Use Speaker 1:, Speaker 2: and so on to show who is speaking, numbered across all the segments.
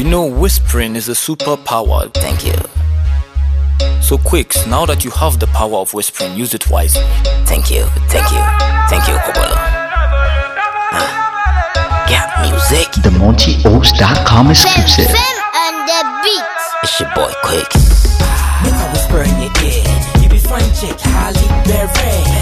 Speaker 1: You know, whispering is a superpower.
Speaker 2: Thank you.
Speaker 1: So, Quicks, now that you have the power of whispering, use it wisely.
Speaker 2: Thank you. Thank you. Thank you, Kobolo. Uh, Gap music.
Speaker 3: The MontyOaks.com exclusive.
Speaker 4: Fem and the beats.
Speaker 2: It's your boy Quicks.
Speaker 5: Make a whisper in your ear. You be fine chick, Halle Berry.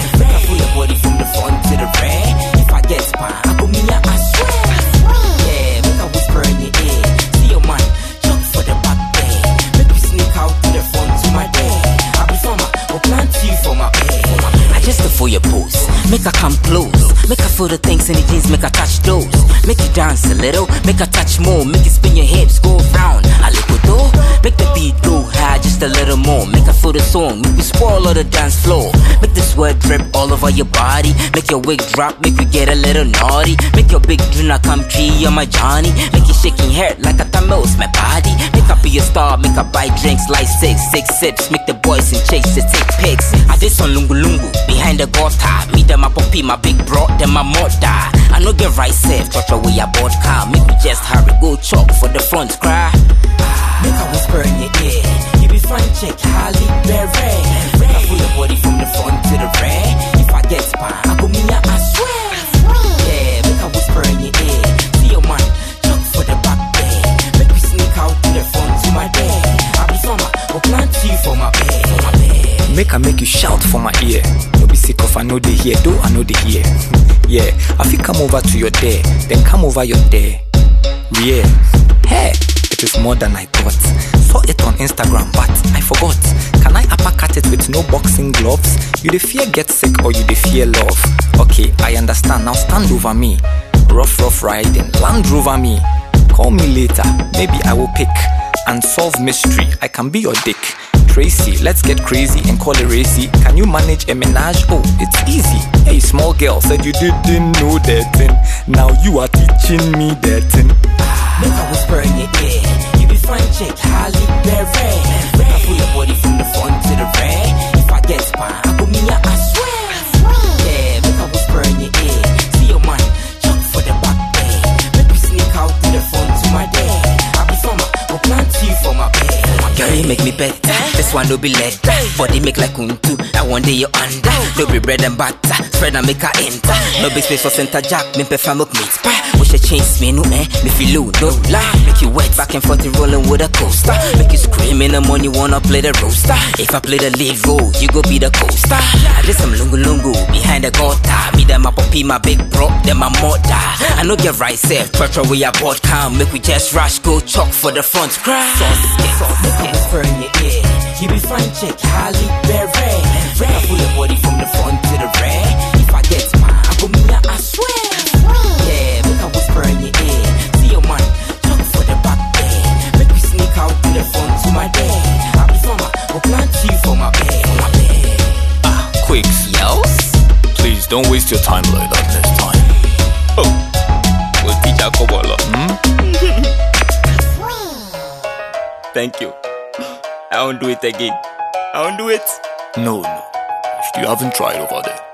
Speaker 5: Make
Speaker 2: her come close. Make her feel the things in the jeans, make her touch those. Make you dance a little, make her touch more. Make you spin your hips, go round. Though. Make the beat go high just a little more. Make her feel the song, make you spoil all the dance floor. Make the sweat drip all over your body. Make your wig drop, make you get a little naughty. Make your big drina come tree on my Johnny. Make you shaking hair like a Thanos, my body. Make her be a star, make her buy drinks like six, six sips. Make the boys and chicks to take pics. I did some lungu lungu behind the gutter. Me them my puppy, my big bro, them my mother. I no get right safe, touch away a board car. Make me just hurry, go chop for the front cry.
Speaker 5: Make a whisper in your ear. You be fine chick, Halle Berry. Make a pull your body from the front to the rear. If I get spine, I go me I swear. Yeah, make a whisper in your ear. See your man, jump for the back there. Make me sneak out to the front to my bed. I be summer, go plant you for my bed. For my bed.
Speaker 1: Make I make you shout for my ear. No be sick of I know they hear, though I know they hear. yeah, I feel come over to your there, then come over your there. Yeah, hey, it is more than I thought. Saw it on Instagram, but I forgot. Can I uppercut it with no boxing gloves? You the fear get sick or you the fear love? Okay, I understand. Now stand over me. Rough, rough riding, Land Rover me. Call me later, maybe I will pick and solve mystery. I can be your dick. Tracy, let's get crazy and call it racy. Can you manage a menage? Oh, it's easy. Hey, small girl said you didn't know that thing. Now you are teaching me that thing.
Speaker 5: Make me
Speaker 2: better. This one no be leather. Body make like untu. That one day you under. No be bread and butter. Spread and make her enter. No big space for center jack. Me prefer milk meat. Wish a chains me no eh. Me feel low, no lie. Make you wet back and forth rolling with a coaster. Make you scream in the morning wanna play the roaster. If I play the lead role, you go be the coaster. I did some lungu lungu behind the gutter. Me them my puppy, my big bro, them my mother. I know get right safe. Touch we a board count. Make we just rush, go chalk for the front cry.
Speaker 5: Make a whisper in your ear. You be fine chick, Halle Berry. Make a pull your body from the front to the rear. If I get spine, I go me I swear. Yeah, make a whisper in your ear. See your man, jump for the back there. Make me sneak out to the front to my bed. I be summer, go plant you for my bed. For my bed.
Speaker 1: Ah, Quicks,
Speaker 2: Yos?
Speaker 1: please don't waste your time like that next time. Oh, we'll teach Akobolo. Hmm?
Speaker 2: Thank you. I won't do it again. I won't do it.
Speaker 1: No, no. You haven't tried over there.